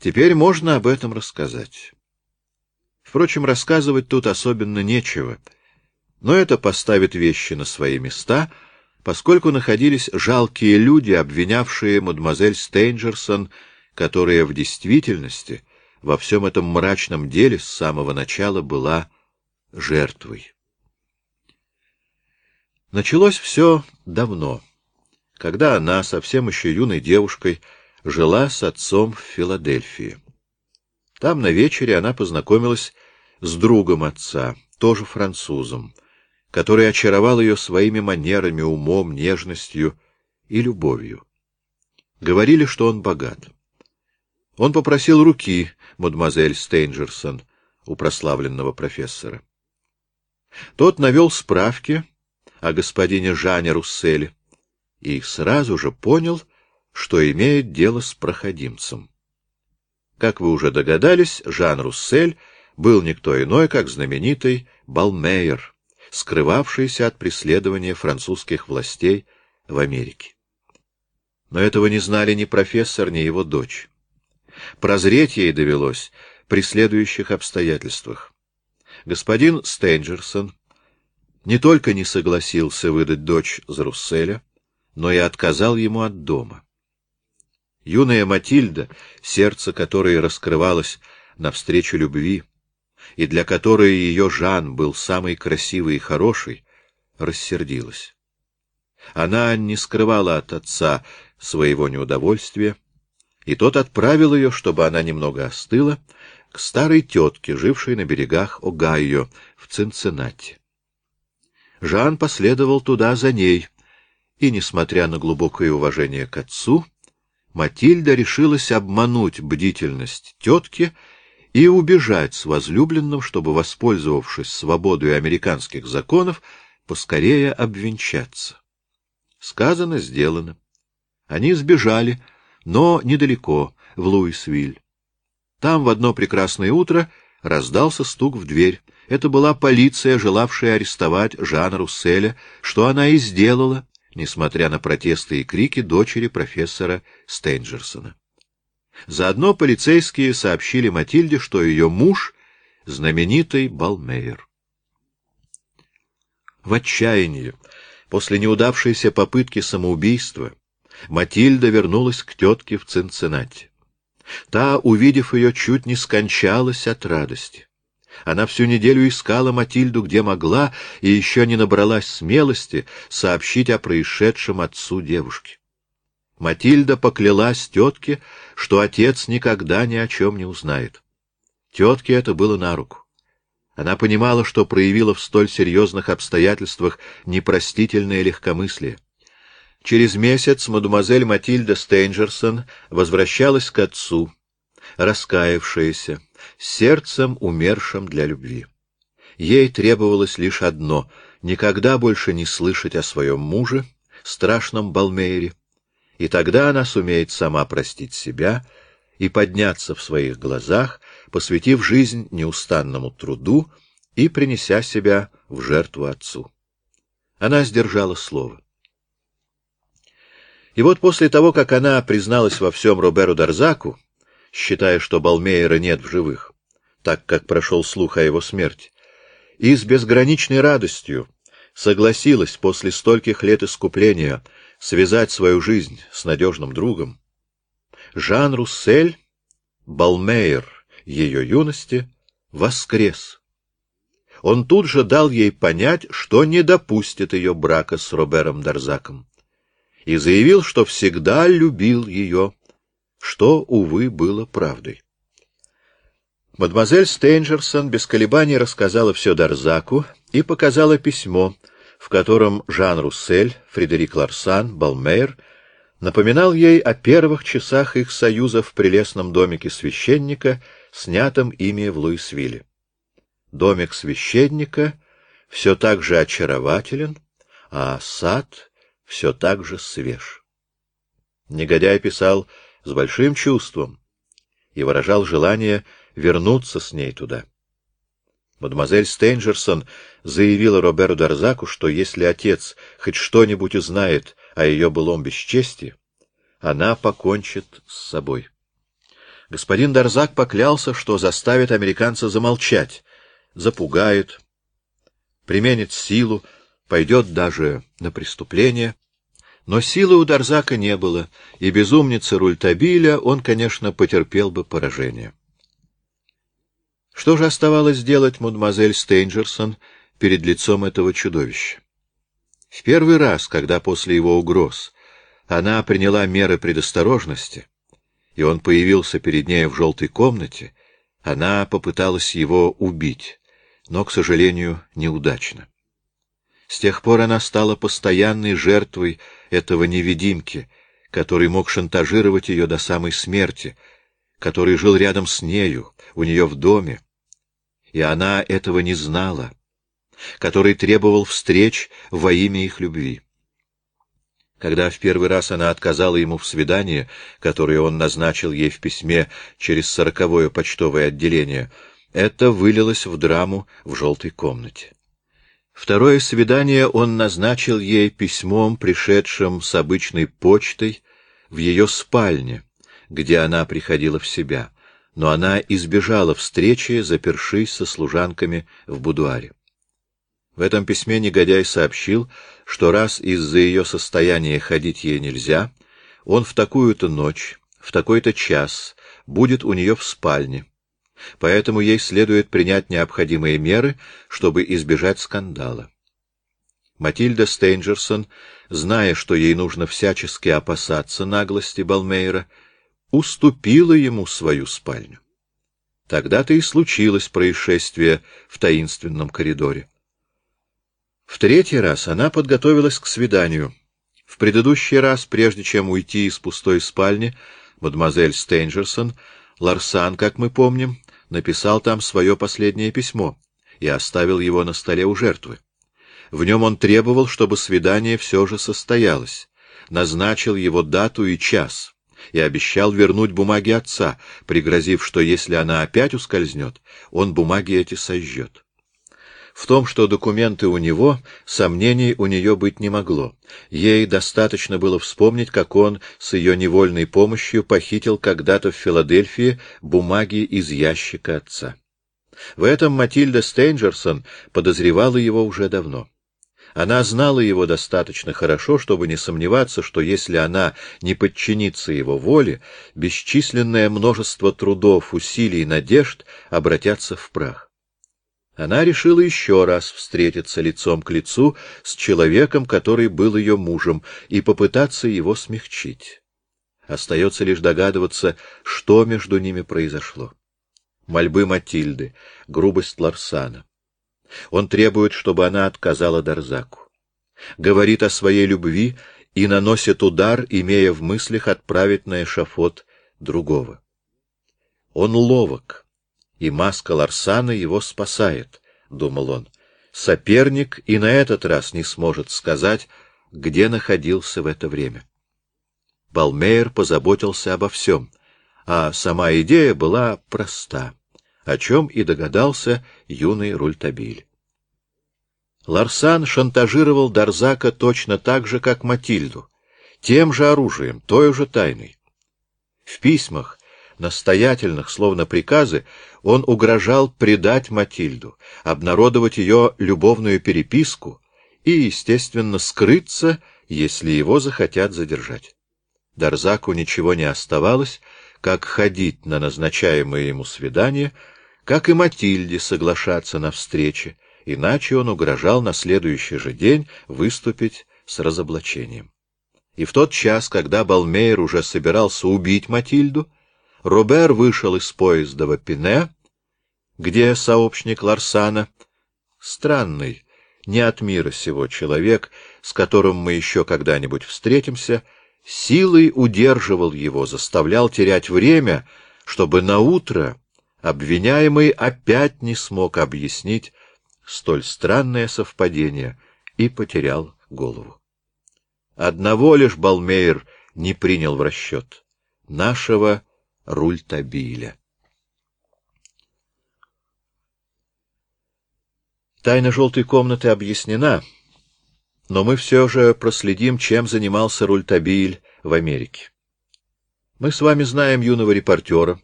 Теперь можно об этом рассказать. Впрочем, рассказывать тут особенно нечего, но это поставит вещи на свои места, поскольку находились жалкие люди, обвинявшие мадемуазель Стейнджерсон, которая в действительности во всем этом мрачном деле с самого начала была жертвой. Началось все давно, когда она, совсем еще юной девушкой, жила с отцом в Филадельфии. Там на вечере она познакомилась с другом отца, тоже французом, который очаровал ее своими манерами, умом, нежностью и любовью. Говорили, что он богат. Он попросил руки мадемуазель Стейнджерсон у прославленного профессора. Тот навел справки о господине Жане Русселе и сразу же понял, что имеет дело с проходимцем. Как вы уже догадались, Жан Руссель был никто иной, как знаменитый Балмейер, скрывавшийся от преследования французских властей в Америке. Но этого не знали ни профессор, ни его дочь. Прозреть ей довелось при следующих обстоятельствах. Господин Стенджерсон не только не согласился выдать дочь за Русселя, но и отказал ему от дома. Юная Матильда, сердце которой раскрывалось навстречу любви, и для которой ее Жан был самый красивый и хороший, рассердилась. Она не скрывала от отца своего неудовольствия, и тот отправил ее, чтобы она немного остыла, к старой тетке, жившей на берегах Огайо в Цинциннати. Жан последовал туда за ней, и, несмотря на глубокое уважение к отцу, Матильда решилась обмануть бдительность тетки и убежать с возлюбленным, чтобы, воспользовавшись свободой американских законов, поскорее обвенчаться. Сказано, сделано. Они сбежали, но недалеко, в Луисвиль. Там в одно прекрасное утро раздался стук в дверь. Это была полиция, желавшая арестовать Жана Русселя, что она и сделала, несмотря на протесты и крики дочери профессора Стейнджерсона. Заодно полицейские сообщили Матильде, что ее муж — знаменитый Балмейер. В отчаянии, после неудавшейся попытки самоубийства, Матильда вернулась к тетке в Цинциннати. Та, увидев ее, чуть не скончалась от радости. Она всю неделю искала Матильду, где могла, и еще не набралась смелости сообщить о происшедшем отцу девушки. Матильда поклялась тетке, что отец никогда ни о чем не узнает. Тетке это было на руку. Она понимала, что проявила в столь серьезных обстоятельствах непростительное легкомыслие. Через месяц мадемуазель Матильда Стейнджерсон возвращалась к отцу, раскаявшаяся, сердцем умершим для любви. Ей требовалось лишь одно — никогда больше не слышать о своем муже, страшном Балмейре, и тогда она сумеет сама простить себя и подняться в своих глазах, посвятив жизнь неустанному труду и принеся себя в жертву отцу. Она сдержала слово. И вот после того, как она призналась во всем Роберу Дарзаку, считая, что Балмейера нет в живых, так как прошел слух о его смерти, и с безграничной радостью согласилась после стольких лет искупления связать свою жизнь с надежным другом, Жан Руссель, Балмейер ее юности, воскрес. Он тут же дал ей понять, что не допустит ее брака с Робером Дарзаком, и заявил, что всегда любил ее, что, увы, было правдой. Мадемуазель Стейнджерсон без колебаний рассказала все Дарзаку и показала письмо, в котором Жан Руссель, Фредерик Ларсан, Балмейр напоминал ей о первых часах их союза в прелестном домике священника, снятом ими в Луисвилле. Домик священника все так же очарователен, а сад все так же свеж. Негодяй писал с большим чувством и выражал желание вернуться с ней туда. Мадемуазель Стейнджерсон заявила Роберу Дарзаку, что если отец хоть что-нибудь узнает о ее былом бесчестии, она покончит с собой. Господин Дарзак поклялся, что заставит американца замолчать, запугает, применит силу, пойдет даже на преступление. Но силы у Дарзака не было, и безумницы Рультабиля он, конечно, потерпел бы поражение. Что же оставалось делать мадемуазель Стейнджерсон перед лицом этого чудовища? В первый раз, когда после его угроз она приняла меры предосторожности, и он появился перед ней в желтой комнате, она попыталась его убить, но, к сожалению, неудачно. С тех пор она стала постоянной жертвой этого невидимки, который мог шантажировать ее до самой смерти, который жил рядом с нею, у нее в доме, и она этого не знала, который требовал встреч во имя их любви. Когда в первый раз она отказала ему в свидании, которое он назначил ей в письме через сороковое почтовое отделение, это вылилось в драму в желтой комнате. Второе свидание он назначил ей письмом, пришедшим с обычной почтой, в ее спальне, где она приходила в себя, но она избежала встречи, запершись со служанками в будуаре. В этом письме негодяй сообщил, что раз из-за ее состояния ходить ей нельзя, он в такую-то ночь, в такой-то час будет у нее в спальне, поэтому ей следует принять необходимые меры, чтобы избежать скандала. Матильда Стейнджерсон, зная, что ей нужно всячески опасаться наглости Балмейра, уступила ему свою спальню. Тогда-то и случилось происшествие в таинственном коридоре. В третий раз она подготовилась к свиданию. В предыдущий раз, прежде чем уйти из пустой спальни, мадемуазель Стейнджерсон, Ларсан, как мы помним, написал там свое последнее письмо и оставил его на столе у жертвы. В нем он требовал, чтобы свидание все же состоялось, назначил его дату и час и обещал вернуть бумаги отца, пригрозив, что если она опять ускользнет, он бумаги эти сожжет. В том, что документы у него, сомнений у нее быть не могло. Ей достаточно было вспомнить, как он с ее невольной помощью похитил когда-то в Филадельфии бумаги из ящика отца. В этом Матильда Стейнджерсон подозревала его уже давно. Она знала его достаточно хорошо, чтобы не сомневаться, что если она не подчинится его воле, бесчисленное множество трудов, усилий и надежд обратятся в прах она решила еще раз встретиться лицом к лицу с человеком, который был ее мужем, и попытаться его смягчить. Остается лишь догадываться, что между ними произошло. Мольбы Матильды, грубость Ларсана. Он требует, чтобы она отказала Дарзаку. Говорит о своей любви и наносит удар, имея в мыслях отправить на эшафот другого. Он ловок и маска Ларсана его спасает, — думал он. Соперник и на этот раз не сможет сказать, где находился в это время. Балмейер позаботился обо всем, а сама идея была проста, о чем и догадался юный Рультабиль. Ларсан шантажировал Дарзака точно так же, как Матильду, тем же оружием, той же тайной. В письмах, настоятельных, словно приказы, он угрожал предать Матильду, обнародовать ее любовную переписку и, естественно, скрыться, если его захотят задержать. Дарзаку ничего не оставалось, как ходить на назначаемое ему свидание, как и Матильде соглашаться на встрече, иначе он угрожал на следующий же день выступить с разоблачением. И в тот час, когда Балмейер уже собирался убить Матильду, Робер вышел из поезда в Эпине, где сообщник Ларсана, странный, не от мира сего человек, с которым мы еще когда-нибудь встретимся, силой удерживал его, заставлял терять время, чтобы наутро обвиняемый опять не смог объяснить столь странное совпадение и потерял голову. Одного лишь Балмейр не принял в расчет — нашего Рультабиля. Тайна желтой комнаты объяснена, но мы все же проследим, чем занимался Рультабиль в Америке. Мы с вами знаем юного репортера,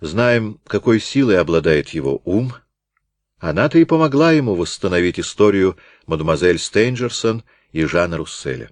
знаем, какой силой обладает его ум. Она-то и помогла ему восстановить историю мадемуазель Стейнджерсон и Жана Русселя.